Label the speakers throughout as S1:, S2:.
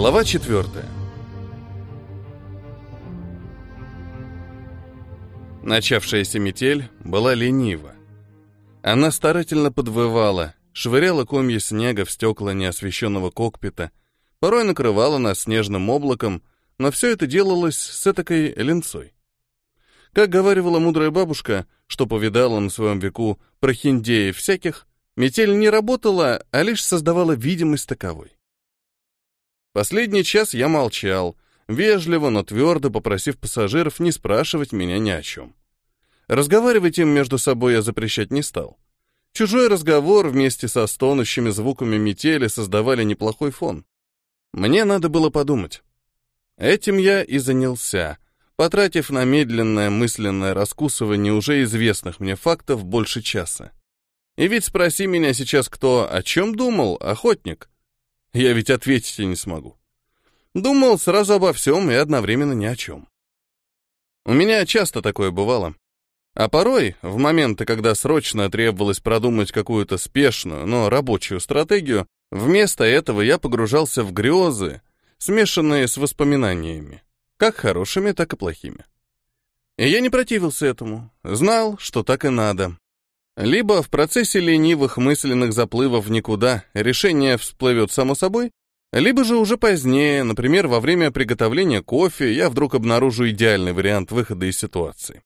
S1: Глава четвертая. Начавшаяся метель была ленива. Она старательно подвывала, швыряла комья снега в стекла неосвещенного кокпита, порой накрывала нас снежным облаком, но все это делалось с этакой ленцой. Как говаривала мудрая бабушка, что повидала на своем веку прохиндеев всяких, метель не работала, а лишь создавала видимость таковой. Последний час я молчал, вежливо, но твердо попросив пассажиров не спрашивать меня ни о чем. Разговаривать им между собой я запрещать не стал. Чужой разговор вместе со стонущими звуками метели создавали неплохой фон. Мне надо было подумать. Этим я и занялся, потратив на медленное мысленное раскусывание уже известных мне фактов больше часа. И ведь спроси меня сейчас кто, о чем думал, охотник, я ведь ответить и не смогу. Думал сразу обо всем и одновременно ни о чем. У меня часто такое бывало. А порой, в моменты, когда срочно требовалось продумать какую-то спешную, но рабочую стратегию, вместо этого я погружался в грезы, смешанные с воспоминаниями, как хорошими, так и плохими. И я не противился этому, знал, что так и надо. Либо в процессе ленивых мысленных заплывов никуда решение всплывет само собой, либо же уже позднее, например, во время приготовления кофе, я вдруг обнаружу идеальный вариант выхода из ситуации.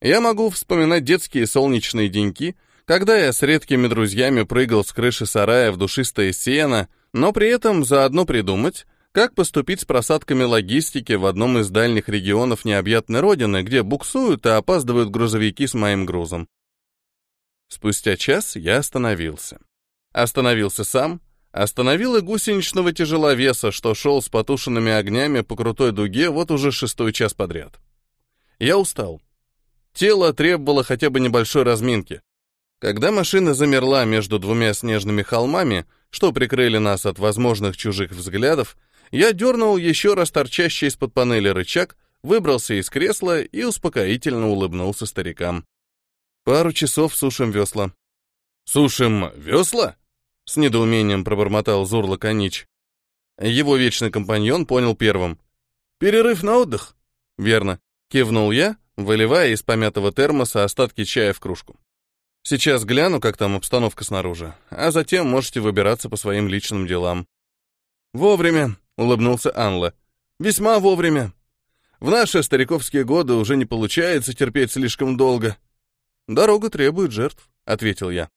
S1: Я могу вспоминать детские солнечные деньки, когда я с редкими друзьями прыгал с крыши сарая в душистое сено, но при этом заодно придумать, как поступить с просадками логистики в одном из дальних регионов необъятной родины, где буксуют и опаздывают грузовики с моим грузом. Спустя час я остановился. Остановился сам, остановил и гусеничного тяжеловеса, что шел с потушенными огнями по крутой дуге вот уже шестой час подряд. Я устал. Тело требовало хотя бы небольшой разминки. Когда машина замерла между двумя снежными холмами, что прикрыли нас от возможных чужих взглядов, я дернул еще раз торчащий из-под панели рычаг, выбрался из кресла и успокоительно улыбнулся старикам. Пару часов сушим весла. Сушим весла? С недоумением пробормотал Зур Лаконич. Его вечный компаньон понял первым. Перерыв на отдых? Верно. Кивнул я, выливая из помятого термоса остатки чая в кружку. Сейчас гляну, как там обстановка снаружи, а затем можете выбираться по своим личным делам. Вовремя, улыбнулся Анла. Весьма вовремя. В наши стариковские годы уже не получается терпеть слишком долго. «Дорога требует жертв», — ответил я.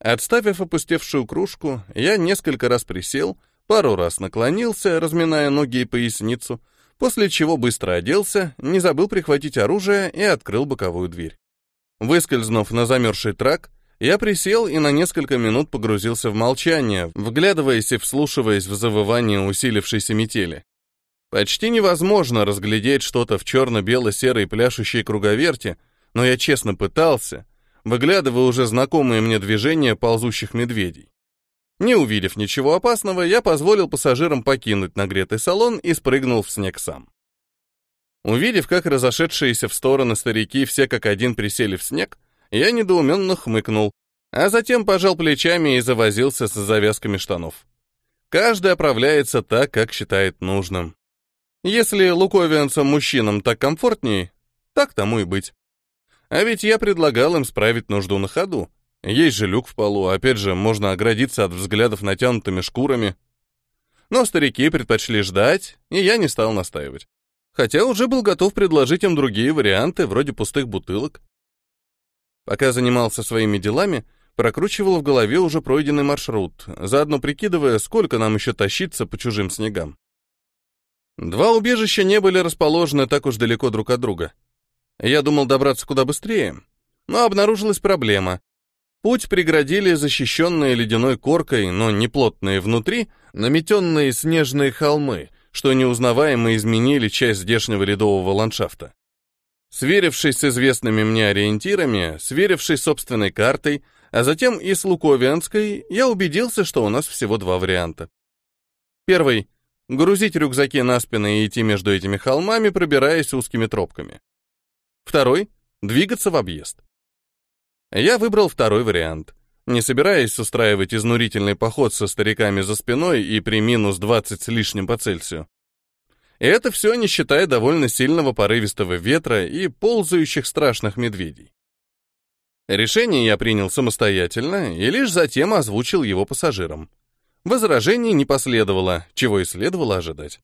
S1: Отставив опустевшую кружку, я несколько раз присел, пару раз наклонился, разминая ноги и поясницу, после чего быстро оделся, не забыл прихватить оружие и открыл боковую дверь. Выскользнув на замерзший трак, я присел и на несколько минут погрузился в молчание, вглядываясь и вслушиваясь в завывание усилившейся метели. Почти невозможно разглядеть что-то в черно-бело-серой пляшущей круговерти, но я честно пытался, выглядывая уже знакомые мне движения ползущих медведей. Не увидев ничего опасного, я позволил пассажирам покинуть нагретый салон и спрыгнул в снег сам. Увидев, как разошедшиеся в стороны старики все как один присели в снег, я недоуменно хмыкнул, а затем пожал плечами и завозился с завязками штанов. Каждый оправляется так, как считает нужным. Если луковианцам-мужчинам так комфортнее, так тому и быть. А ведь я предлагал им справить нужду на ходу. Есть же люк в полу, опять же, можно оградиться от взглядов натянутыми шкурами. Но старики предпочли ждать, и я не стал настаивать. Хотя уже был готов предложить им другие варианты, вроде пустых бутылок. Пока занимался своими делами, прокручивал в голове уже пройденный маршрут, заодно прикидывая, сколько нам еще тащиться по чужим снегам. Два убежища не были расположены так уж далеко друг от друга. Я думал добраться куда быстрее, но обнаружилась проблема. Путь преградили защищенные ледяной коркой, но не плотные внутри, наметенные снежные холмы, что неузнаваемо изменили часть здешнего ледового ландшафта. Сверившись с известными мне ориентирами, сверившись с собственной картой, а затем и с Луковианской, я убедился, что у нас всего два варианта. Первый — грузить рюкзаки на спины и идти между этими холмами, пробираясь узкими тропками. Второй — двигаться в объезд. Я выбрал второй вариант. не собираясь устраивать изнурительный поход со стариками за спиной и при минус 20 с лишним по Цельсию. И это все не считая довольно сильного порывистого ветра и ползающих страшных медведей. Решение я принял самостоятельно и лишь затем озвучил его пассажирам. Возражений не последовало, чего и следовало ожидать.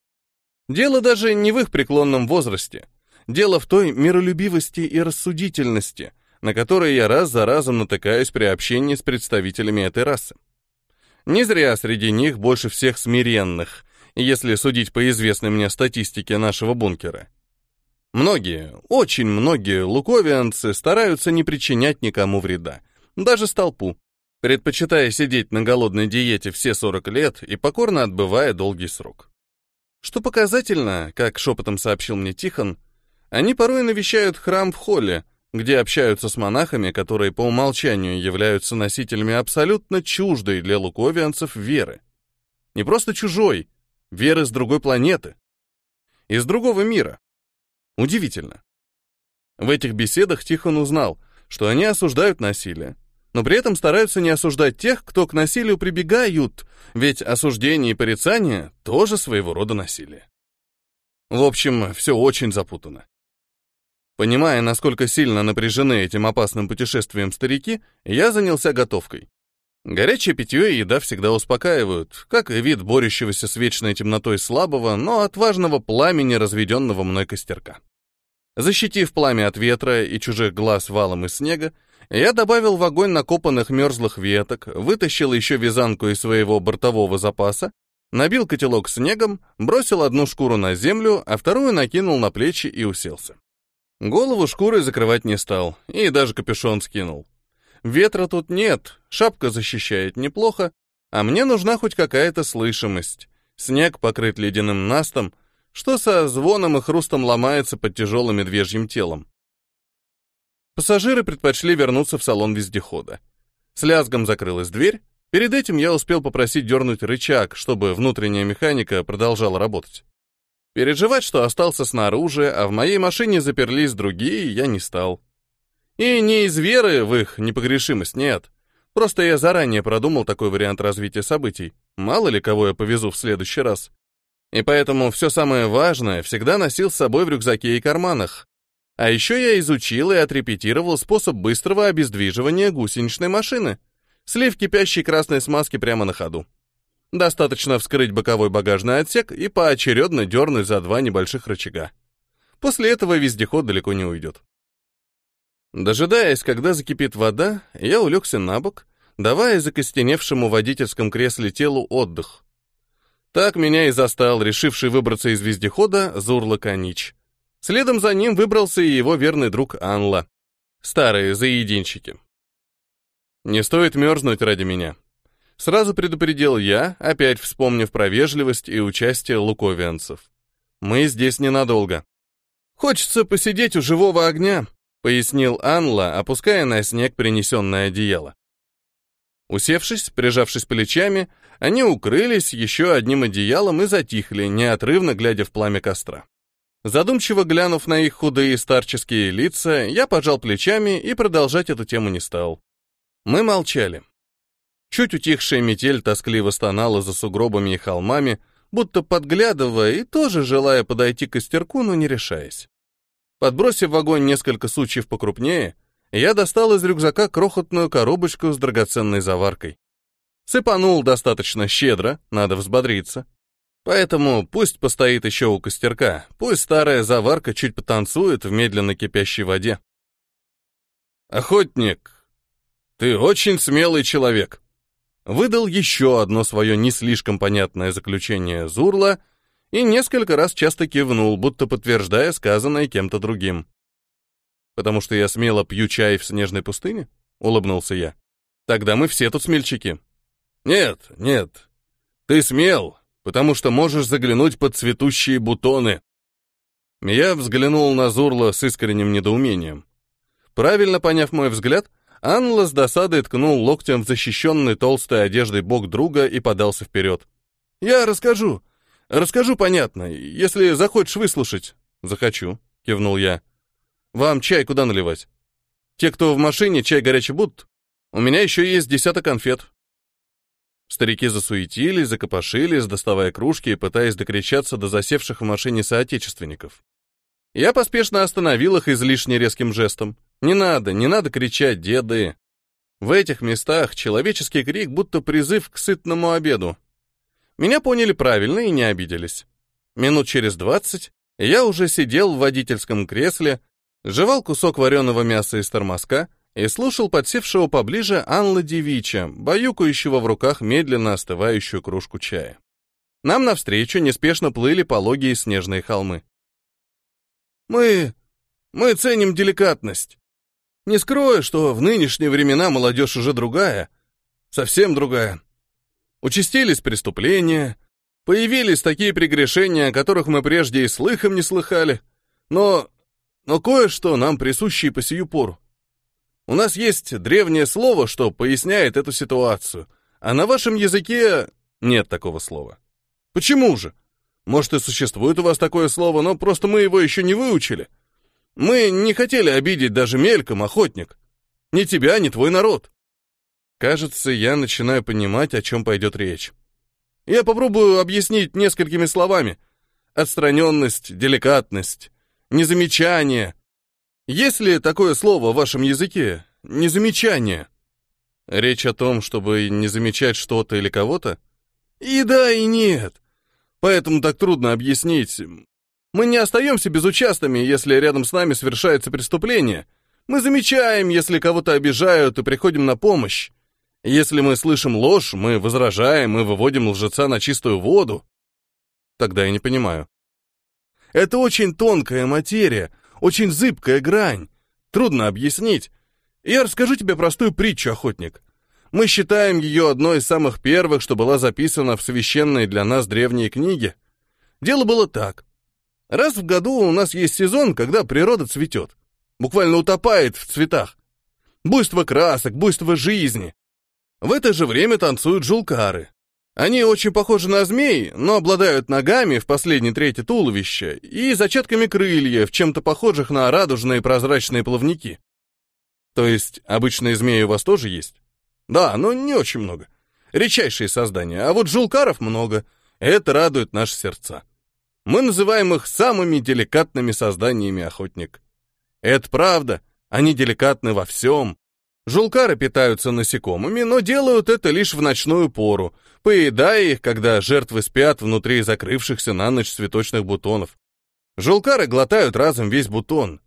S1: Дело даже не в их преклонном возрасте. Дело в той миролюбивости и рассудительности, на которые я раз за разом натыкаюсь при общении с представителями этой расы. Не зря среди них больше всех смиренных, если судить по известной мне статистике нашего бункера. Многие, очень многие луковианцы стараются не причинять никому вреда, даже столпу, предпочитая сидеть на голодной диете все 40 лет и покорно отбывая долгий срок. Что показательно, как шепотом сообщил мне Тихон, они порой навещают храм в холле, где общаются с монахами, которые по умолчанию являются носителями абсолютно чуждой для луковианцев веры. Не просто чужой, веры с другой планеты. Из другого мира. Удивительно. В этих беседах Тихон узнал, что они осуждают насилие, но при этом стараются не осуждать тех, кто к насилию прибегают, ведь осуждение и порицание — тоже своего рода насилие. В общем, все очень запутано. Понимая, насколько сильно напряжены этим опасным путешествием старики, я занялся готовкой. Горячее питье и еда всегда успокаивают, как и вид борющегося с вечной темнотой слабого, но отважного пламени, разведенного мной костерка. Защитив пламя от ветра и чужих глаз валом из снега, я добавил в огонь накопанных мерзлых веток, вытащил еще вязанку из своего бортового запаса, набил котелок снегом, бросил одну шкуру на землю, а вторую накинул на плечи и уселся. Голову шкурой закрывать не стал, и даже капюшон скинул. Ветра тут нет, шапка защищает неплохо, а мне нужна хоть какая-то слышимость. Снег покрыт ледяным настом, что со звоном и хрустом ломается под тяжелым медвежьим телом. Пассажиры предпочли вернуться в салон вездехода. С лязгом закрылась дверь. Перед этим я успел попросить дернуть рычаг, чтобы внутренняя механика продолжала работать. Переживать, что остался снаружи, а в моей машине заперлись другие, я не стал. И не из веры в их непогрешимость, нет. Просто я заранее продумал такой вариант развития событий. Мало ли кого я повезу в следующий раз. И поэтому все самое важное всегда носил с собой в рюкзаке и карманах. А еще я изучил и отрепетировал способ быстрого обездвиживания гусеничной машины. Слив кипящей красной смазки прямо на ходу. Достаточно вскрыть боковой багажный отсек и поочередно дернуть за два небольших рычага. После этого вездеход далеко не уйдет. Дожидаясь, когда закипит вода, я улегся на бок, давая закостеневшему водительском кресле телу отдых. Так меня и застал, решивший выбраться из вездехода, Зурла Канич. Следом за ним выбрался и его верный друг Анла. Старые заединщики. Не стоит мерзнуть ради меня. Сразу предупредил я, опять вспомнив про вежливость и участие луковианцев. Мы здесь ненадолго. Хочется посидеть у живого огня, пояснил Анла, опуская на снег принесенное одеяло. Усевшись, прижавшись плечами, они укрылись еще одним одеялом и затихли, неотрывно глядя в пламя костра. Задумчиво глянув на их худые старческие лица, я пожал плечами и продолжать эту тему не стал. Мы молчали. Чуть утихшая метель тоскливо стонала за сугробами и холмами, будто подглядывая и тоже желая подойти к костерку, но не решаясь. Подбросив в огонь несколько сучьев покрупнее, я достал из рюкзака крохотную коробочку с драгоценной заваркой. Сыпанул достаточно щедро, надо взбодриться. Поэтому пусть постоит еще у костерка, пусть старая заварка чуть потанцует в медленно кипящей воде. «Охотник, ты очень смелый человек», выдал еще одно свое не слишком понятное заключение Зурла и несколько раз часто кивнул, будто подтверждая сказанное кем-то другим. «Потому что я смело пью чай в снежной пустыне?» — улыбнулся я. «Тогда мы все тут смельчаки». «Нет, нет. Ты смел, потому что можешь заглянуть под цветущие бутоны». Я взглянул на Зурла с искренним недоумением. Правильно поняв мой взгляд, Анла с досадой ткнул локтем в защищенный толстой одеждой бок друга и подался вперед. «Я расскажу. Расскажу понятно, если захочешь выслушать. Захочу, кивнул я. Вам чай куда наливать? Те, кто в машине, чай горячий будут? У меня еще есть десяток конфет. Старики засуетились, закопошились, доставая кружки и пытаясь докричаться до засевших в машине соотечественников. Я поспешно остановил их излишне резким жестом. Не надо, не надо кричать, деды. В этих местах человеческий крик будто призыв к сытному обеду. Меня поняли правильно и не обиделись. Минут через двадцать я уже сидел в водительском кресле, жевал кусок вареного мяса из тормозка и слушал подсевшего поближе Анла Девича, баюкающего в руках медленно остывающую кружку чая. Нам навстречу неспешно плыли пологие снежные холмы. «Мы... мы ценим деликатность. Не скрою, что в нынешние времена молодежь уже другая, совсем другая. Участились преступления, появились такие прегрешения, о которых мы прежде и слыхом не слыхали, но... но кое-что нам присуще по сию пору. У нас есть древнее слово, что поясняет эту ситуацию, а на вашем языке нет такого слова. Почему же? Может, и существует у вас такое слово, но просто мы его еще не выучили. Мы не хотели обидеть даже мельком, охотник. Ни тебя, ни твой народ. Кажется, я начинаю понимать, о чем пойдет речь. Я попробую объяснить несколькими словами. Отстраненность, деликатность, незамечание. Есть ли такое слово в вашем языке? Незамечание. Речь о том, чтобы не замечать что-то или кого-то? И да, и нет. Поэтому так трудно объяснить. Мы не остаемся безучастными, если рядом с нами совершается преступление. Мы замечаем, если кого-то обижают, и приходим на помощь. Если мы слышим ложь, мы возражаем и выводим лжеца на чистую воду. Тогда я не понимаю. Это очень тонкая материя, очень зыбкая грань. Трудно объяснить. Я расскажу тебе простую притчу, охотник. Мы считаем ее одной из самых первых, что была записана в священной для нас древней книге. Дело было так. Раз в году у нас есть сезон, когда природа цветет. Буквально утопает в цветах. Буйство красок, буйство жизни. В это же время танцуют жулкары. Они очень похожи на змей, но обладают ногами в последней трети туловища и зачатками крыльев, чем-то похожих на радужные прозрачные плавники. То есть обычные змеи у вас тоже есть? Да, но не очень много. Редчайшие создания, а вот жулкаров много. Это радует наши сердца. Мы называем их самыми деликатными созданиями охотник. Это правда, они деликатны во всем. Жулкары питаются насекомыми, но делают это лишь в ночную пору, поедая их, когда жертвы спят внутри закрывшихся на ночь цветочных бутонов. Жулкары глотают разом весь бутон.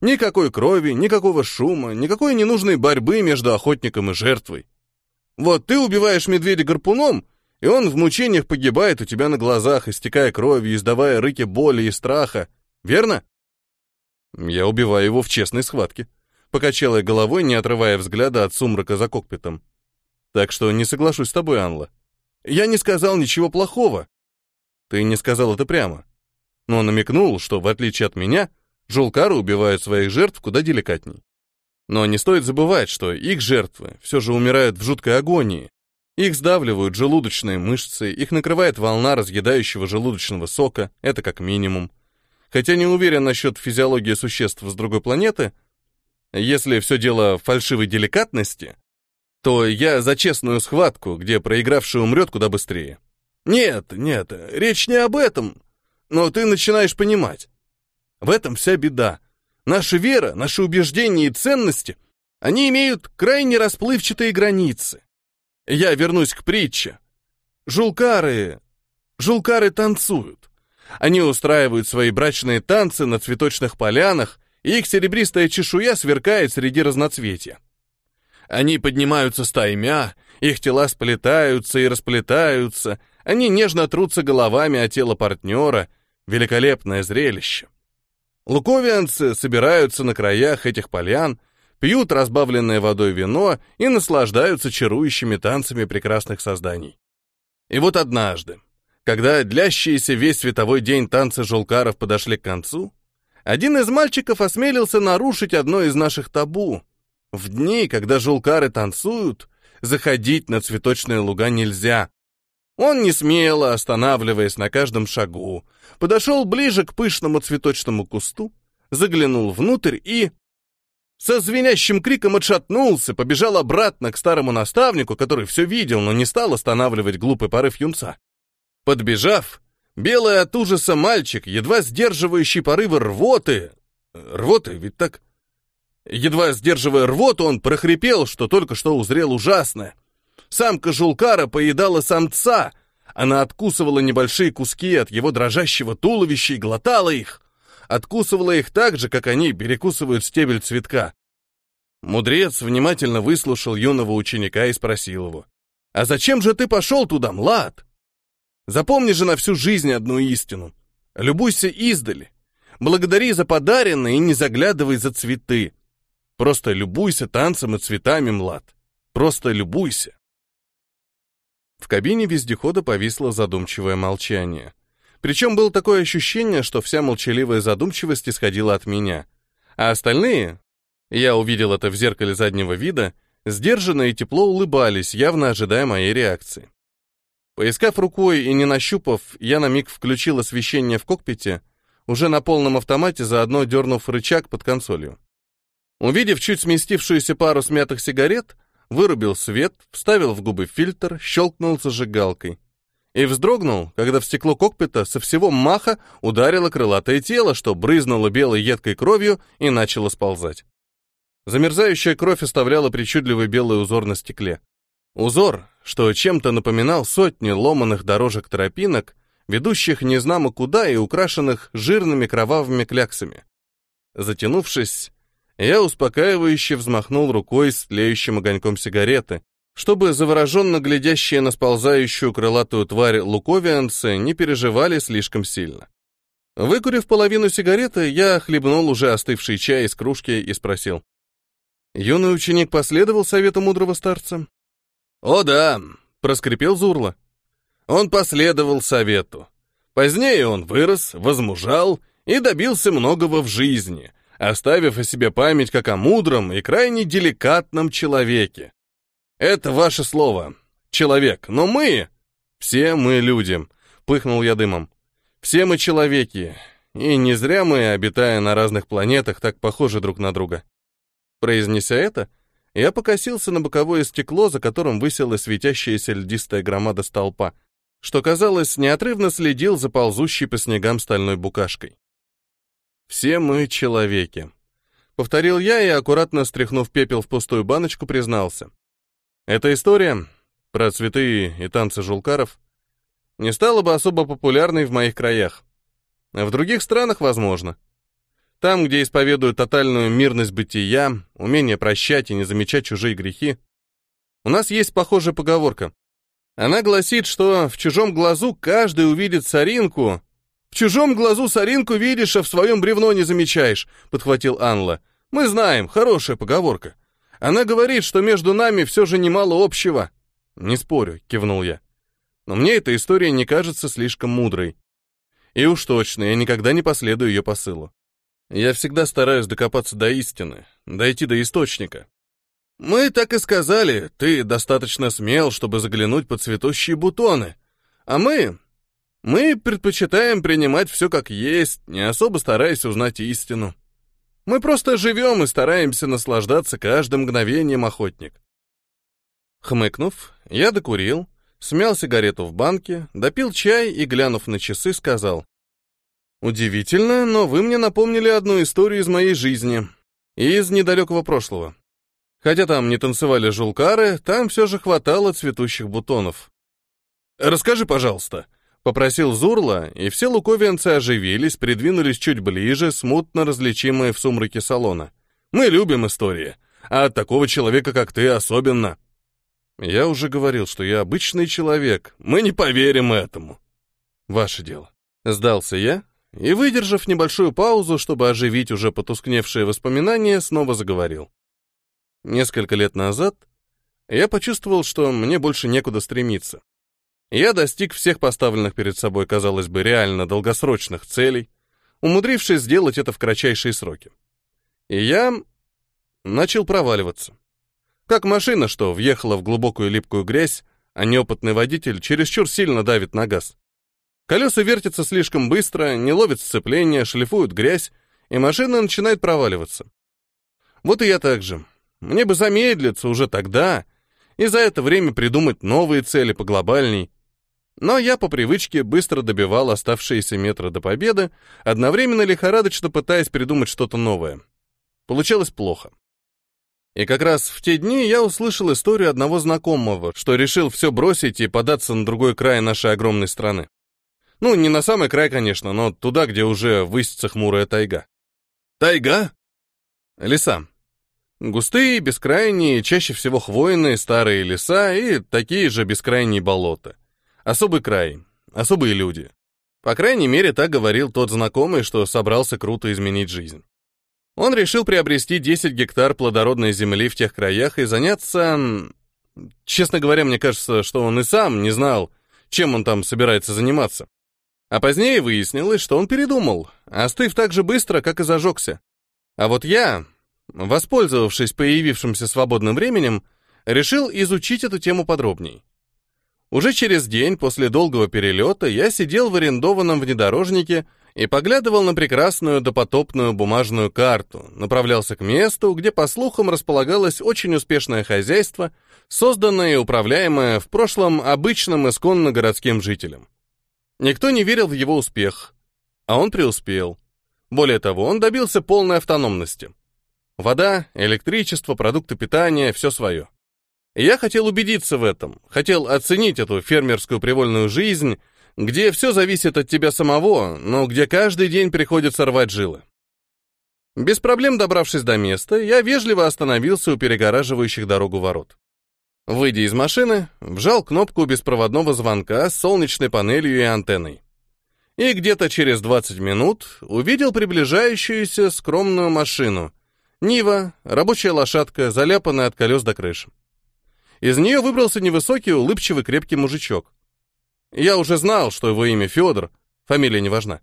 S1: Никакой крови, никакого шума, никакой ненужной борьбы между охотником и жертвой. Вот ты убиваешь медведя гарпуном, и он в мучениях погибает у тебя на глазах, истекая кровью, издавая рыки боли и страха. Верно? Я убиваю его в честной схватке. Покачала я головой, не отрывая взгляда от сумрака за кокпитом. Так что не соглашусь с тобой, Анла. Я не сказал ничего плохого. Ты не сказал это прямо. Но намекнул, что, в отличие от меня, жулкары убивают своих жертв куда деликатней. Но не стоит забывать, что их жертвы все же умирают в жуткой агонии, их сдавливают желудочные мышцы, их накрывает волна разъедающего желудочного сока, это как минимум. Хотя не уверен насчет физиологии существ с другой планеты. Если все дело в фальшивой деликатности, то я за честную схватку, где проигравший умрет куда быстрее. Нет, нет, речь не об этом. Но ты начинаешь понимать. В этом вся беда. Наша вера, наши убеждения и ценности, они имеют крайне расплывчатые границы. Я вернусь к притче. Жулкары... Жулкары танцуют. Они устраивают свои брачные танцы на цветочных полянах, и их серебристая чешуя сверкает среди разноцветия. Они поднимаются стаймя, их тела сплетаются и расплетаются, они нежно трутся головами о тело партнера. Великолепное зрелище. Луковианцы собираются на краях этих полян, пьют разбавленное водой вино и наслаждаются чарующими танцами прекрасных созданий. И вот однажды, когда длящиеся весь световой день танцы жулкаров подошли к концу, один из мальчиков осмелился нарушить одно из наших табу. В дни, когда жулкары танцуют, заходить на цветочные луга нельзя. Он не смело, останавливаясь на каждом шагу, подошел ближе к пышному цветочному кусту, заглянул внутрь и Со звенящим криком отшатнулся, побежал обратно к старому наставнику, который все видел, но не стал останавливать глупый порыв юнца. Подбежав, белый от ужаса мальчик, едва сдерживающий порывы рвоты... Рвоты, ведь так? Едва сдерживая рвоту, он прохрипел, что только что узрел ужасное. Самка жулкара поедала самца, она откусывала небольшие куски от его дрожащего туловища и глотала их. Откусывала их так же, как они перекусывают стебель цветка. Мудрец внимательно выслушал юного ученика и спросил его. «А зачем же ты пошел туда, млад? Запомни же на всю жизнь одну истину. Любуйся издали. Благодари за подаренное и не заглядывай за цветы. Просто любуйся танцем и цветами, млад. Просто любуйся. В кабине вездехода повисло задумчивое молчание. Причем было такое ощущение, что вся молчаливая задумчивость исходила от меня. А остальные, я увидел это в зеркале заднего вида, сдержанно и тепло улыбались, явно ожидая моей реакции. Поискав рукой и не нащупав, я на миг включил освещение в кокпите, уже на полном автомате, заодно дернув рычаг под консолью. Увидев чуть сместившуюся пару смятых сигарет, вырубил свет, вставил в губы фильтр, щелкнул зажигалкой. И вздрогнул, когда в стекло кокпита со всего маха ударило крылатое тело, что брызнуло белой едкой кровью и начало сползать. Замерзающая кровь оставляла причудливый белый узор на стекле. Узор, что чем-то напоминал сотни ломаных дорожек тропинок, ведущих незнамо куда и украшенных жирными кровавыми кляксами. Затянувшись, я успокаивающе взмахнул рукой с тлеющим огоньком сигареты, чтобы завороженно глядящие на сползающую крылатую тварь луковианцы не переживали слишком сильно. Выкурив половину сигареты, я хлебнул уже остывший чай из кружки и спросил. Юный ученик последовал совету мудрого старца? «О да», — проскрипел Зурла. Он последовал совету. Позднее он вырос, возмужал и добился многого в жизни, оставив о себе память как о мудром и крайне деликатном человеке. Это ваше слово, человек, но мы, все мы люди, пыхнул я дымом. Все мы человеки, и не зря мы, обитая на разных планетах, так похожи друг на друга. Произнеся это, я покосился на боковое стекло, за которым висела светящаяся льдистая громада столпа, что, казалось, неотрывно следил за ползущей по снегам стальной букашкой. «Все мы человеки», — повторил я и, аккуратно стряхнув пепел в пустую баночку, признался. «Эта история про цветы и танцы жулкаров не стала бы особо популярной в моих краях. В других странах, возможно. Там, где исповедуют тотальную мирность бытия, умение прощать и не замечать чужие грехи. У нас есть похожая поговорка. Она гласит, что в чужом глазу каждый увидит соринку, «В чужом глазу соринку видишь, а в своем бревно не замечаешь», — подхватил Анла. «Мы знаем, хорошая поговорка. Она говорит, что между нами все же немало общего». «Не спорю», — кивнул я. «Но мне эта история не кажется слишком мудрой. И уж точно, я никогда не последую ее посылу. Я всегда стараюсь докопаться до истины, дойти до источника. Мы так и сказали, ты достаточно смел, чтобы заглянуть под цветущие бутоны. А мы, мы предпочитаем принимать все как есть, не особо стараясь узнать истину. Мы просто живем и стараемся наслаждаться каждым мгновением, охотник. Хмыкнув, я докурил, смял сигарету в банке, допил чай и, глянув на часы, сказал. «Удивительно, но вы мне напомнили одну историю из моей жизни, из недалекого прошлого. Хотя там не танцевали жулкары, там все же хватало цветущих бутонов. Расскажи, пожалуйста», Попросил Зурла, и все луковианцы оживились, придвинулись чуть ближе, смутно различимые в сумраке салона. «Мы любим истории, а от такого человека, как ты, особенно». «Я уже говорил, что я обычный человек. Мы не поверим этому». «Ваше дело». Сдался я, и, выдержав небольшую паузу, чтобы оживить уже потускневшие воспоминания, снова заговорил. Несколько лет назад я почувствовал, что мне больше некуда стремиться. Я достиг всех поставленных перед собой, казалось бы, реально долгосрочных целей, умудрившись сделать это в кратчайшие сроки. И я начал проваливаться. Как машина, что въехала в глубокую липкую грязь, а неопытный водитель чересчур сильно давит на газ. Колеса вертятся слишком быстро, не ловят сцепления, шлифуют грязь, и машина начинает проваливаться. Вот и я так же. Мне бы замедлиться уже тогда, и за это время придумать новые цели поглобальней. Но я по привычке быстро добивал оставшиеся метры до победы, одновременно лихорадочно пытаясь придумать что-то новое. Получалось плохо. И как раз в те дни я услышал историю одного знакомого, что решил все бросить и податься на другой край нашей огромной страны. Ну, не на самый край, конечно, но туда, где уже высится хмурая тайга.
S2: Тайга?
S1: Леса. Густые, бескрайние, чаще всего хвойные старые леса и такие же бескрайние болота. Особый край, особые люди. По крайней мере, так говорил тот знакомый, что собрался круто изменить жизнь. Он решил приобрести 10 гектар плодородной земли в тех краях и заняться... Честно говоря, мне кажется, что он и сам не знал, чем он там собирается заниматься. А позднее выяснилось, что он передумал, остыв так же быстро, как и зажегся. А вот я, Воспользовавшись появившимся свободным временем, решил изучить эту тему подробней. Уже через день после долгого перелета я сидел в арендованном внедорожнике и поглядывал на прекрасную допотопную бумажную карту, направлялся к месту, где, по слухам, располагалось очень успешное хозяйство, созданное и управляемое в прошлом обычным исконно городским жителем. Никто не верил в его успех, а он преуспел. Более того, он добился полной автономности. Вода, электричество, продукты питания — все свое. Я хотел убедиться в этом, хотел оценить эту фермерскую привольную жизнь, где все зависит от тебя самого, но где каждый день приходится рвать жилы. Без проблем добравшись до места, я вежливо остановился у перегораживающих дорогу ворот. Выйдя из машины, вжал кнопку беспроводного звонка с солнечной панелью и антенной. И где-то через 20 минут увидел приближающуюся скромную машину, Нива, рабочая лошадка, заляпанная от колес до крыши. Из нее выбрался невысокий, улыбчивый, крепкий мужичок. Я уже знал, что его имя Федор, фамилия не важна.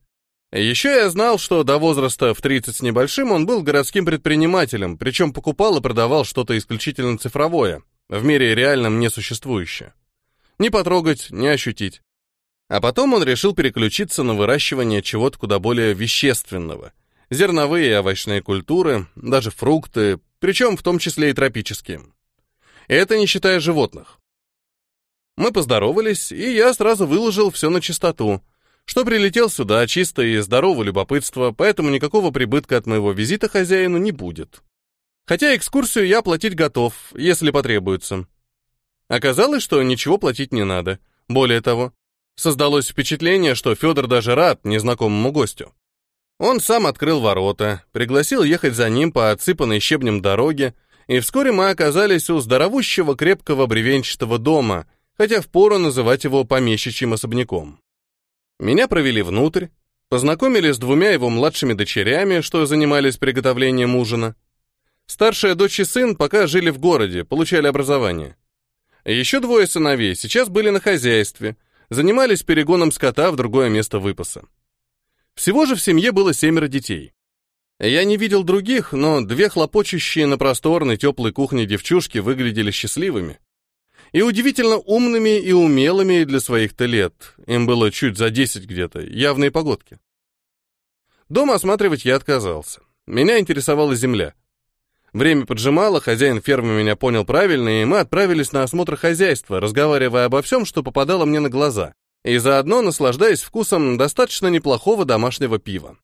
S1: Еще я знал, что до возраста в 30 с небольшим он был городским предпринимателем, причем покупал и продавал что-то исключительно цифровое, в мире реальном несуществующее. Не потрогать, не ощутить. А потом он решил переключиться на выращивание чего-то куда более вещественного — зерновые и овощные культуры, даже фрукты, причем в том числе и тропические. Это не считая животных. Мы поздоровались, и я сразу выложил все на чистоту, что прилетел сюда чисто и здорово любопытство, поэтому никакого прибытка от моего визита хозяину не будет. Хотя экскурсию я платить готов, если потребуется. Оказалось, что ничего платить не надо. Более того, создалось впечатление, что Федор даже рад незнакомому гостю. Он сам открыл ворота, пригласил ехать за ним по отсыпанной щебнем дороге, и вскоре мы оказались у здоровущего крепкого бревенчатого дома, хотя впору называть его помещичьим особняком. Меня провели внутрь, познакомили с двумя его младшими дочерями, что занимались приготовлением ужина. Старшая дочь и сын пока жили в городе, получали образование. Еще двое сыновей сейчас были на хозяйстве, занимались перегоном скота в другое место выпаса. Всего же в семье было семеро детей. Я не видел других, но две хлопочущие на просторной теплой кухне девчушки выглядели счастливыми. И удивительно умными и умелыми для своих-то лет. Им было чуть за десять где-то, явные погодки. Дом осматривать я отказался. Меня интересовала земля. Время поджимало, хозяин фермы меня понял правильно, и мы отправились на осмотр хозяйства, разговаривая обо всем, что попадало мне на глаза и заодно наслаждаясь вкусом достаточно неплохого домашнего пива.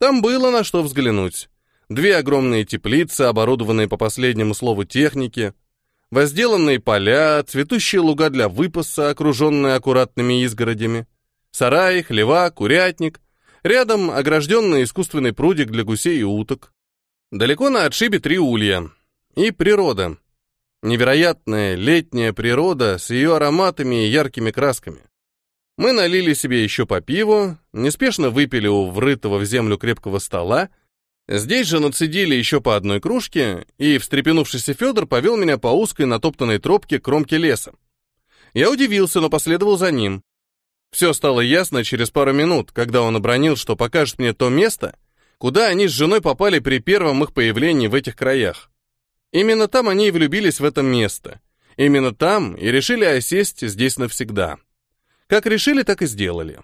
S1: Там было на что взглянуть. Две огромные теплицы, оборудованные по последнему слову техники, возделанные поля, цветущие луга для выпаса, окруженные аккуратными изгородями, сараи, хлева, курятник, рядом огражденный искусственный прудик для гусей и уток. Далеко на отшибе три улья. И природа, Невероятная летняя природа с ее ароматами и яркими красками. Мы налили себе еще по пиву, неспешно выпили у врытого в землю крепкого стола, здесь же нацедили еще по одной кружке, и встрепенувшийся Федор повел меня по узкой натоптанной тропке к кромке леса. Я удивился, но последовал за ним. Все стало ясно через пару минут, когда он обронил, что покажет мне то место, куда они с женой попали при первом их появлении в этих краях. Именно там они и влюбились в это место. Именно там и решили осесть здесь навсегда. Как решили, так и сделали.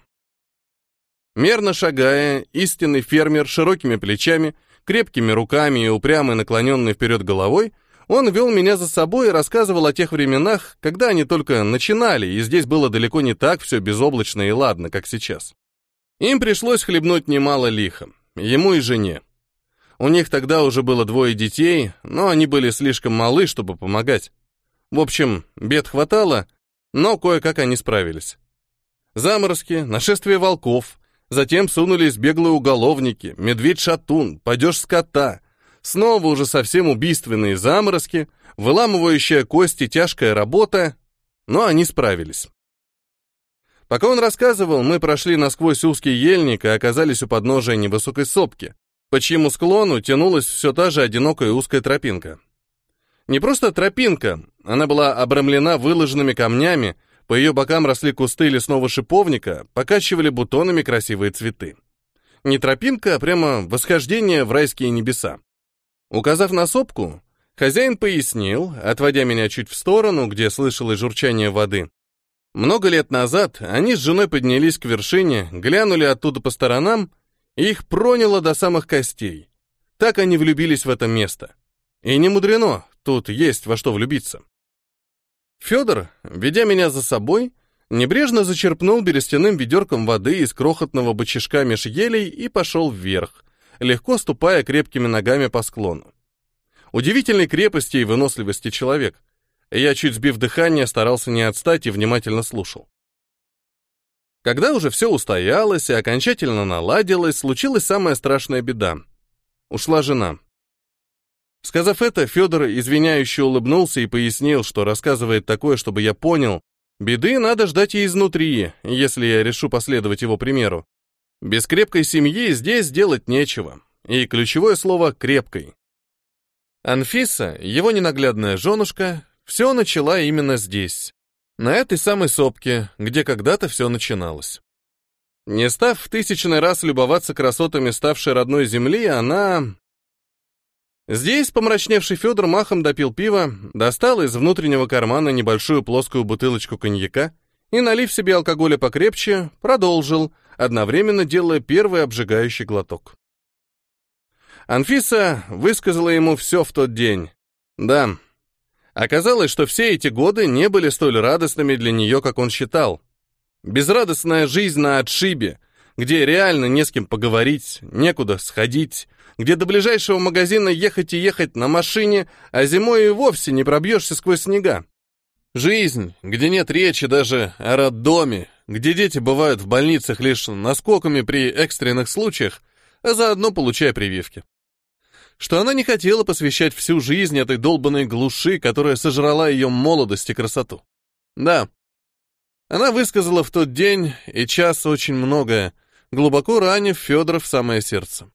S1: Мерно шагая, истинный фермер широкими плечами, Крепкими руками и упрямой наклоненной вперед головой он вел меня за собой и рассказывал о тех временах, когда они только начинали, и здесь было далеко не так все безоблачно и ладно, как сейчас. Им пришлось хлебнуть немало лиха, ему и жене. У них тогда уже было двое детей, но они были слишком малы, чтобы помогать. В общем, бед хватало, но кое-как они справились. Заморозки, нашествие волков, затем сунулись беглые уголовники, медведь-шатун, падеж скота, снова уже совсем убийственные заморозки, выламывающая кости тяжкая работа, но они справились. Пока он рассказывал, мы прошли насквозь узкий ельник и оказались у подножия невысокой сопки, по чьему склону тянулась все та же одинокая узкая тропинка. Не просто тропинка, она была обрамлена выложенными камнями, по ее бокам росли кусты лесного шиповника, покачивали бутонами красивые цветы. Не тропинка, а прямо восхождение в райские небеса. Указав на сопку, хозяин пояснил, отводя меня чуть в сторону, где слышалось журчание воды. Много лет назад они с женой поднялись к вершине, глянули оттуда по сторонам, и их проняло до самых костей. Так они влюбились в это место. И не мудрено, тут есть во что влюбиться. Федор, ведя меня за собой, небрежно зачерпнул берестяным ведерком воды из крохотного бочишка меж елей и пошел вверх, легко ступая крепкими ногами по склону. Удивительной крепости и выносливости человек. Я, чуть сбив дыхание, старался не отстать и внимательно слушал. Когда уже все устоялось и окончательно наладилось, случилась самая страшная беда. Ушла жена. Сказав это, Федор извиняюще улыбнулся и пояснил, что рассказывает такое, чтобы я понял, беды надо ждать и изнутри, если я решу последовать его примеру. Без крепкой семьи здесь делать нечего. И ключевое слово «крепкой». Анфиса, его ненаглядная женушка, все начала именно здесь, на этой самой сопке, где когда-то все начиналось. Не став в тысячный раз любоваться красотами ставшей родной земли, она Здесь помрачневший Федор махом допил пиво, достал из внутреннего кармана небольшую плоскую бутылочку коньяка и, налив себе алкоголя покрепче, продолжил, одновременно делая первый обжигающий глоток. Анфиса высказала ему все в тот день. Да, оказалось, что все эти годы не были столь радостными для нее, как он считал. Безрадостная жизнь на отшибе, где реально не с кем поговорить, некуда сходить, где до ближайшего магазина ехать и ехать на машине, а зимой и вовсе не пробьешься сквозь снега. Жизнь, где нет речи даже о роддоме, где дети бывают в больницах лишь наскоками при экстренных случаях, а заодно получая прививки. Что она не хотела посвящать всю жизнь этой долбанной глуши, которая сожрала ее молодость и красоту. Да, она высказала в тот день и час очень многое, глубоко ранив Федора в самое сердце.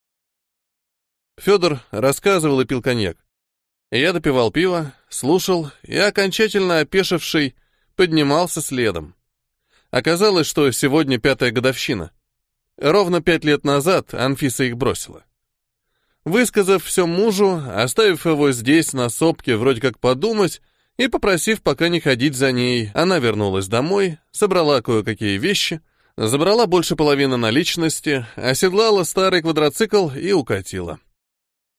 S1: Федор рассказывал и пил коньяк. Я допивал пиво, слушал и, окончательно опешивший, поднимался следом. Оказалось, что сегодня пятая годовщина. Ровно пять лет назад Анфиса их бросила. Высказав все мужу, оставив его здесь, на сопке, вроде как подумать, и попросив пока не ходить за ней, она вернулась домой, собрала кое-какие вещи, забрала больше половины наличности, оседлала старый квадроцикл и укатила.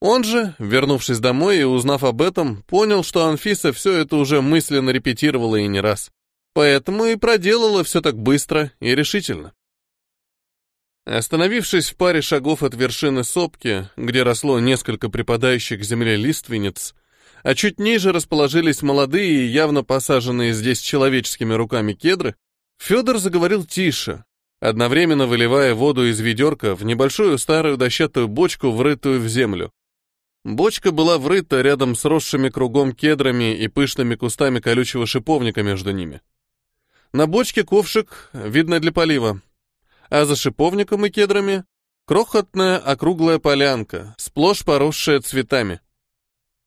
S1: Он же, вернувшись домой и узнав об этом, понял, что Анфиса все это уже мысленно репетировала и не раз. Поэтому и проделала все так быстро и решительно. Остановившись в паре шагов от вершины сопки, где росло несколько припадающих к земле лиственниц, а чуть ниже расположились молодые и явно посаженные здесь человеческими руками кедры, Федор заговорил тише, одновременно выливая воду из ведерка в небольшую старую дощатую бочку, врытую в землю. Бочка была врыта рядом с росшими кругом кедрами и пышными кустами колючего шиповника между ними. На бочке ковшик, видно для полива, а за шиповником и кедрами крохотная округлая полянка, сплошь поросшая цветами.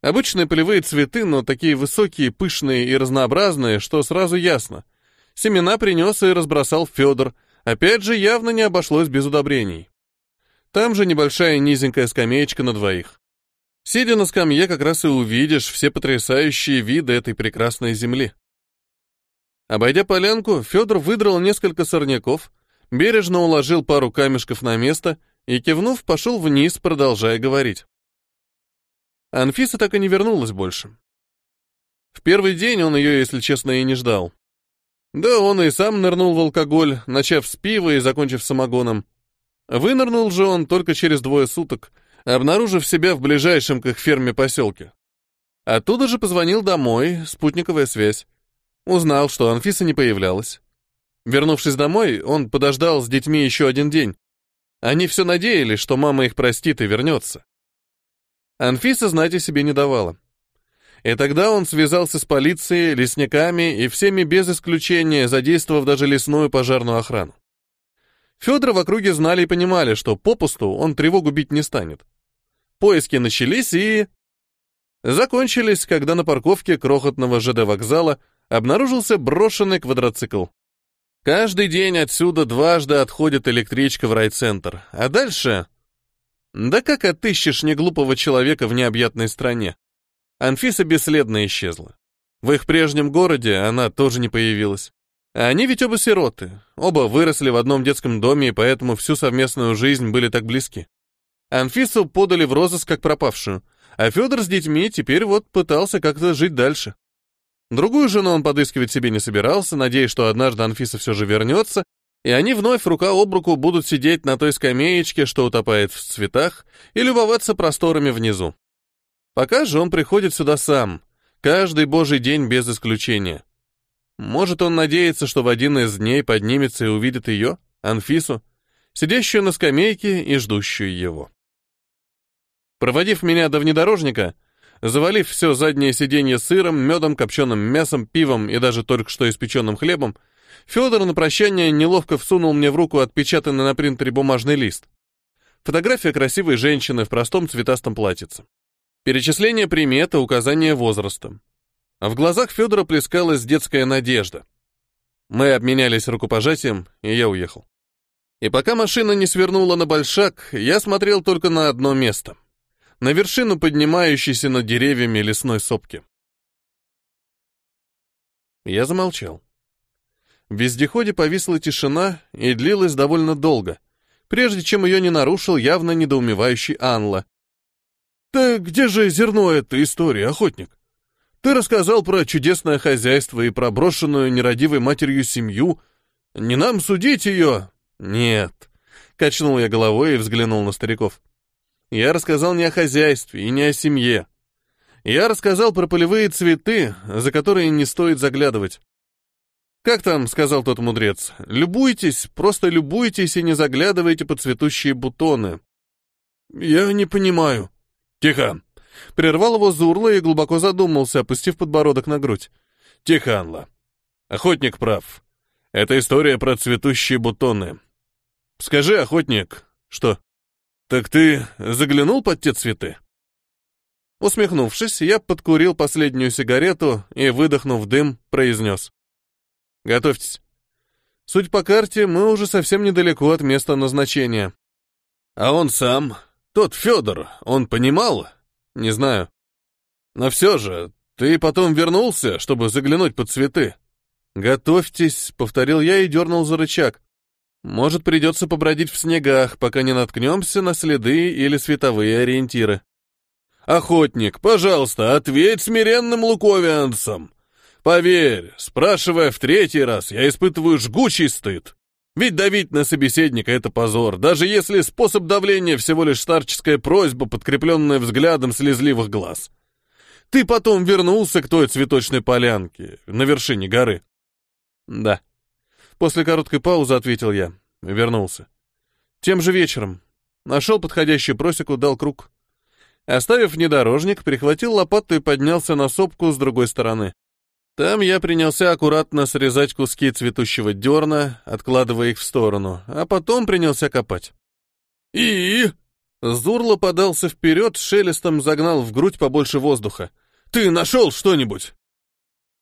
S1: Обычные полевые цветы, но такие высокие, пышные и разнообразные, что сразу ясно. Семена принес и разбросал Федор, опять же явно не обошлось без удобрений. Там же небольшая низенькая скамеечка на двоих. Сидя на скамье, как раз и увидишь все потрясающие виды этой прекрасной земли. Обойдя полянку, Федор выдрал несколько сорняков, бережно уложил пару камешков на место и, кивнув, пошел вниз, продолжая говорить.
S2: Анфиса так и не вернулась больше. В первый день он ее, если честно, и не ждал. Да, он и сам нырнул в алкоголь, начав с пива и закончив самогоном. Вынырнул же он только через двое суток, обнаружив себя в ближайшем к их ферме поселке. Оттуда же позвонил домой, спутниковая связь. Узнал, что Анфиса не появлялась. Вернувшись домой, он подождал с детьми еще один день. Они все надеялись, что мама их простит и вернется. Анфиса знать о себе не давала. И тогда он связался с полицией, лесниками и всеми без исключения, задействовав даже лесную пожарную охрану. Федора в округе знали и понимали, что попусту он тревогу бить не станет. Поиски начались и... Закончились, когда на парковке крохотного ЖД вокзала обнаружился брошенный квадроцикл. Каждый день отсюда дважды отходит электричка в райцентр, а дальше... Да как отыщешь неглупого человека в необъятной стране? Анфиса бесследно исчезла. В их прежнем городе она тоже не появилась. Они ведь оба сироты, оба выросли в одном детском доме и поэтому всю совместную жизнь были так близки. Анфису подали в розыск как пропавшую, а Федор с детьми теперь вот пытался как-то жить дальше. Другую жену он подыскивать себе не собирался, надеясь, что однажды Анфиса все же вернется, и они вновь рука об руку будут сидеть на той скамеечке, что утопает в цветах, и любоваться просторами внизу. Пока же он приходит сюда сам, каждый божий день без исключения. Может, он надеется, что в один из дней поднимется и увидит ее, Анфису, сидящую на скамейке и ждущую его. Проводив меня до внедорожника, завалив все заднее сиденье сыром, медом, копченым мясом, пивом и даже только что испеченным хлебом, Федор на прощание неловко всунул мне в руку отпечатанный на принтере бумажный лист. Фотография красивой женщины в простом цветастом платьице. Перечисление примет и указание возраста. А в глазах Федора плескалась детская надежда. Мы обменялись рукопожатием, и я уехал. И пока машина не свернула на большак, я смотрел только на одно место. На вершину поднимающейся над деревьями лесной сопки. Я замолчал. В вездеходе повисла тишина и длилась довольно долго, прежде чем ее не нарушил явно недоумевающий Анла. «Да где же зерно этой истории, охотник?» Ты рассказал про чудесное хозяйство и про брошенную нерадивой матерью семью. Не нам судить ее. Нет. Качнул я головой и взглянул на стариков. Я рассказал не о хозяйстве и не о семье. Я рассказал про полевые цветы, за которые не стоит заглядывать. «Как там?» — сказал тот мудрец. «Любуйтесь, просто любуйтесь и не заглядывайте под цветущие бутоны». «Я не понимаю». «Тихо!» Прервал его Зурла и глубоко задумался, опустив подбородок на грудь. «Тихо, Анла. Охотник прав. Это история про цветущие бутоны. Скажи, охотник, что? Так ты заглянул под те цветы?» Усмехнувшись, я подкурил последнюю сигарету и, выдохнув дым, произнес. «Готовьтесь. Суть по карте, мы уже совсем недалеко от места назначения». «А он сам, тот Федор, он понимал, не знаю. Но все же, ты потом вернулся, чтобы заглянуть под цветы. Готовьтесь, повторил я и дернул за рычаг. Может, придется побродить в снегах, пока не наткнемся на следы или световые ориентиры. Охотник, пожалуйста, ответь смиренным луковианцам. Поверь, спрашивая в третий раз, я испытываю жгучий стыд. Ведь давить на собеседника — это позор, даже если способ давления всего лишь старческая просьба, подкрепленная взглядом слезливых глаз. Ты потом вернулся к той цветочной полянке на вершине горы. Да. После короткой паузы ответил я. Вернулся. Тем же вечером. Нашел подходящую просеку, дал круг. Оставив внедорожник, прихватил лопату и поднялся на сопку с другой стороны. Там я принялся аккуратно срезать куски цветущего дерна, откладывая их в сторону, а потом принялся копать. «И?» Зурло подался вперед, шелестом загнал в грудь побольше воздуха. «Ты нашел что-нибудь?»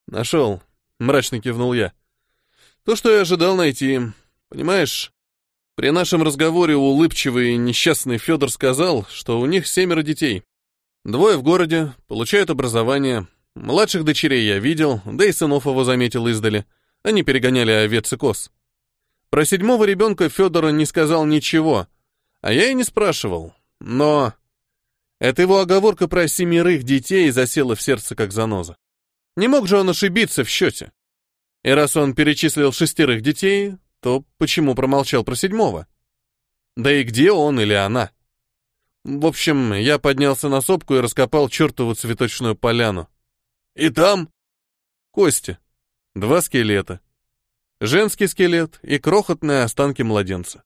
S2: «Нашел», — мрачно кивнул я. «То, что я ожидал найти. Понимаешь, при нашем разговоре улыбчивый и несчастный Федор сказал, что у них семеро детей. Двое в городе, получают образование, Младших дочерей я видел, да и сынов его заметил издали. Они перегоняли овец и коз. Про седьмого ребенка Федора не сказал ничего, а я и не спрашивал. Но Эта его оговорка про семерых детей засела в сердце как заноза. Не мог же он ошибиться в счете. И раз он перечислил шестерых детей, то почему промолчал про седьмого? Да и где он или она? В общем, я поднялся на сопку и раскопал чертову цветочную поляну. И там кости. Два скелета. Женский скелет и крохотные останки младенца.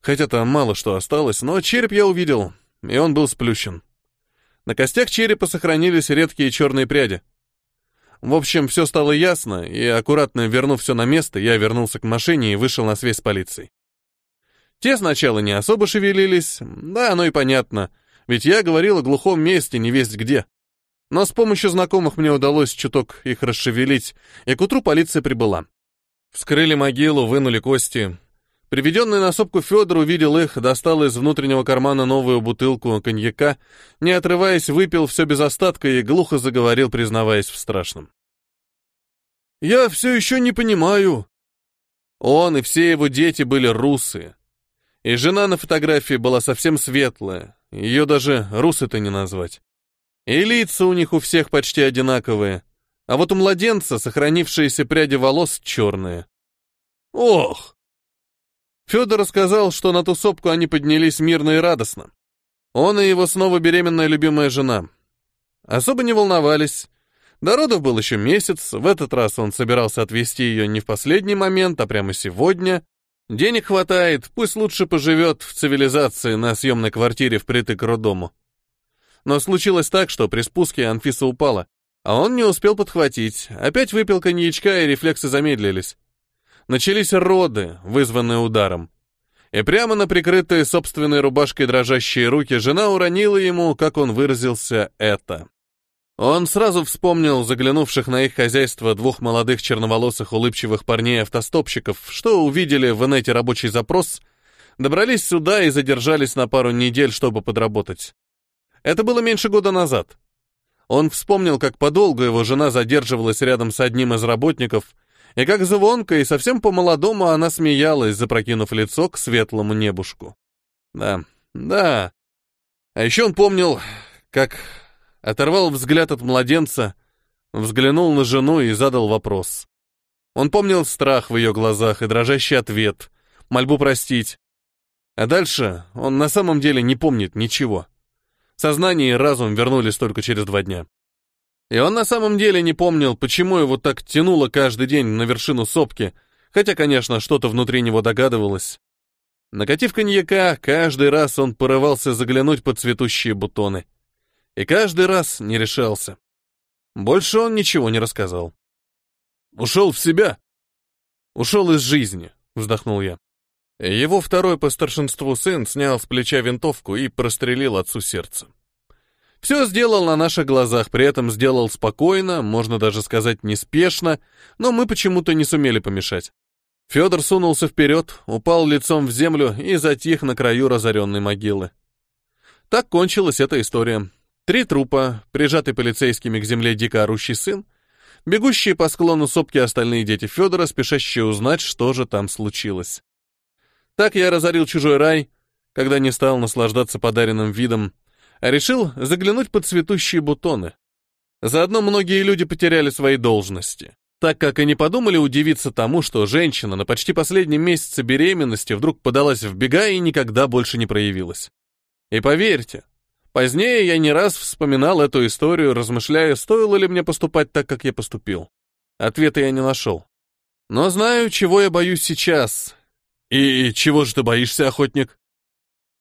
S2: Хотя там мало что осталось, но череп я увидел, и он был сплющен. На костях черепа сохранились редкие черные пряди. В общем, все стало ясно, и, аккуратно вернув все на место, я вернулся к машине и вышел на связь с полицией. Те сначала не особо шевелились, да, оно и понятно, ведь я говорил о глухом месте, не весть где. Но с помощью знакомых мне удалось чуток их расшевелить, и к утру полиция прибыла. Вскрыли могилу, вынули кости. Приведенный на сопку Федор увидел их, достал из внутреннего кармана новую бутылку коньяка, не отрываясь, выпил все без остатка и глухо заговорил, признаваясь в страшном. «Я все еще не понимаю». Он и все его дети были русые. И жена на фотографии была совсем светлая, ее даже русы-то не назвать. И лица у них у всех почти одинаковые, а вот у младенца сохранившиеся пряди волос черные. Ох! Федор рассказал, что на ту сопку они поднялись мирно и радостно. Он и его снова беременная любимая жена. Особо не волновались. До родов был еще месяц, в этот раз он собирался отвезти ее не в последний момент, а прямо сегодня. Денег хватает, пусть лучше поживет в цивилизации на съемной квартире впритык к роддому. Но случилось так, что при спуске Анфиса упала, а он не успел подхватить, опять выпил коньячка, и рефлексы замедлились. Начались роды, вызванные ударом. И прямо на прикрытые собственной рубашкой дрожащие руки жена уронила ему, как он выразился, это. Он сразу вспомнил заглянувших на их хозяйство двух молодых черноволосых улыбчивых парней-автостопщиков, что увидели в инете рабочий запрос, добрались сюда и задержались на пару недель, чтобы подработать. Это было меньше года назад. Он вспомнил, как подолгу его жена задерживалась рядом с одним из работников, и как звонко и совсем по-молодому она смеялась, запрокинув лицо к светлому небушку. Да, да. А еще он помнил, как оторвал взгляд от младенца, взглянул на жену и задал вопрос. Он помнил страх в ее глазах и дрожащий ответ, мольбу простить. А дальше он на самом деле не помнит ничего. Сознание и разум вернулись только через два дня. И он на самом деле не помнил, почему его так тянуло каждый день на вершину сопки, хотя, конечно, что-то внутри него догадывалось. Накатив коньяка, каждый раз он порывался заглянуть под цветущие бутоны. И каждый раз не решался. Больше он ничего не рассказал. «Ушел в себя!» «Ушел из жизни», — вздохнул я. Его второй по старшинству сын снял с плеча винтовку и прострелил отцу сердце. Все сделал на наших глазах, при этом сделал спокойно, можно даже сказать неспешно, но мы почему-то не сумели помешать. Федор сунулся вперед, упал лицом в землю и затих на краю разоренной могилы. Так кончилась эта история. Три трупа, прижатый полицейскими к земле дико орущий сын, бегущие по склону сопки остальные дети Федора, спешащие узнать, что же там случилось. Так я разорил чужой рай, когда не стал наслаждаться подаренным видом, решил заглянуть под цветущие бутоны. Заодно многие люди потеряли свои должности, так как и не подумали удивиться тому, что женщина на почти последнем месяце беременности вдруг подалась в бега и никогда больше не проявилась. И поверьте, позднее я не раз вспоминал эту историю, размышляя, стоило ли мне поступать так, как я поступил. Ответа я не нашел. Но знаю, чего я боюсь сейчас, «И чего же ты боишься, охотник?»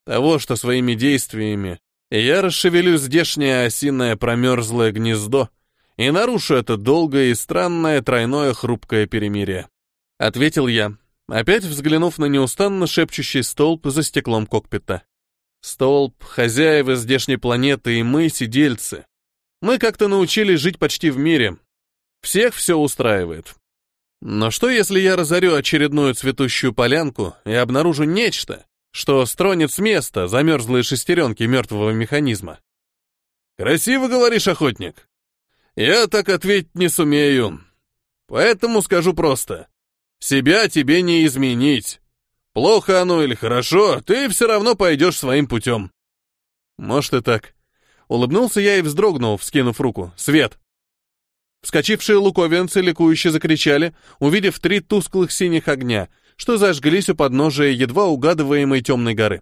S2: «Того, что своими действиями я расшевелю здешнее осиное промерзлое гнездо и нарушу это долгое и странное тройное хрупкое перемирие», — ответил я, опять взглянув на неустанно шепчущий столб за стеклом кокпита. «Столб, хозяева здешней планеты и мы, сидельцы. Мы как-то научились жить почти в мире. Всех все устраивает. Но что, если я разорю очередную цветущую полянку и обнаружу нечто, что стронет с места замерзлые шестеренки мертвого механизма? Красиво говоришь, охотник. Я так ответить не сумею. Поэтому скажу просто. Себя тебе не изменить. Плохо оно или хорошо, ты все равно пойдешь своим путем. Может и так. Улыбнулся я и вздрогнул, вскинув руку. Свет! Вскочившие луковенцы ликующе закричали, увидев три тусклых синих огня, что зажглись у подножия едва угадываемой темной горы.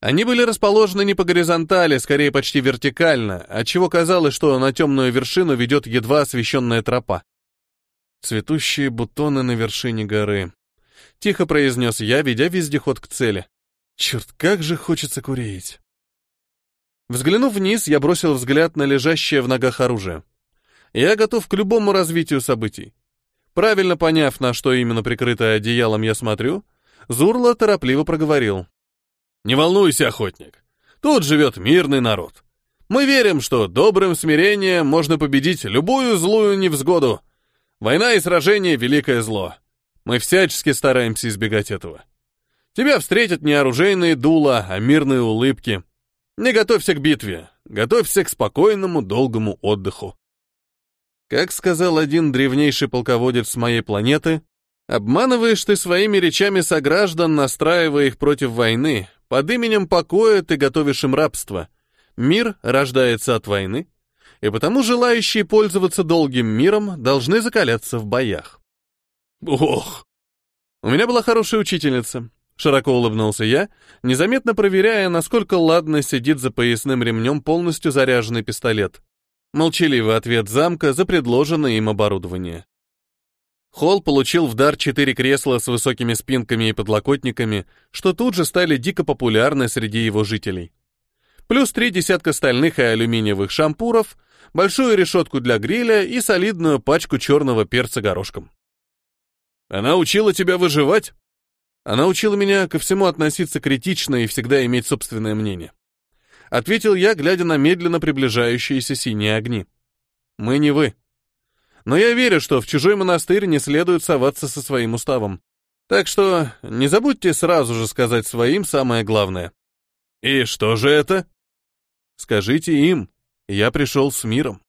S2: Они были расположены не по горизонтали, скорее почти вертикально, отчего казалось, что на темную вершину ведет едва освещенная тропа. Цветущие бутоны на вершине горы. Тихо произнес я, ведя вездеход к цели. Черт, как же хочется курить. Взглянув вниз, я бросил взгляд на лежащее в ногах оружие. Я готов к любому развитию событий. Правильно поняв, на что именно прикрытое одеялом я смотрю, Зурла торопливо проговорил. «Не волнуйся, охотник. Тут живет мирный народ. Мы верим, что добрым смирением можно победить любую злую невзгоду. Война и сражение — великое зло. Мы всячески стараемся избегать этого. Тебя встретят не оружейные дула, а мирные улыбки. Не готовься к битве, готовься к спокойному, долгому отдыху. Как сказал один древнейший полководец моей планеты, обманываешь ты своими речами сограждан, настраивая их против войны, под именем покоя ты готовишь им рабство. Мир рождается от войны, и потому желающие пользоваться долгим миром должны закаляться в боях. Ох! У меня была хорошая учительница. Широко улыбнулся я, незаметно проверяя, насколько ладно сидит за поясным ремнем полностью заряженный пистолет. Молчаливый ответ замка за предложенное им оборудование. Холл получил в дар четыре кресла с высокими спинками и подлокотниками, что тут же стали дико популярны среди его жителей. Плюс три десятка стальных и алюминиевых шампуров, большую решетку для гриля и солидную пачку черного перца горошком. «Она учила тебя выживать?» Она учила меня ко всему относиться критично и всегда иметь собственное мнение. Ответил я, глядя на медленно приближающиеся синие огни. Мы не вы. Но я верю, что в чужой монастырь не следует соваться со своим уставом. Так что не забудьте сразу же сказать своим самое главное. И что же это? Скажите им, я пришел с миром.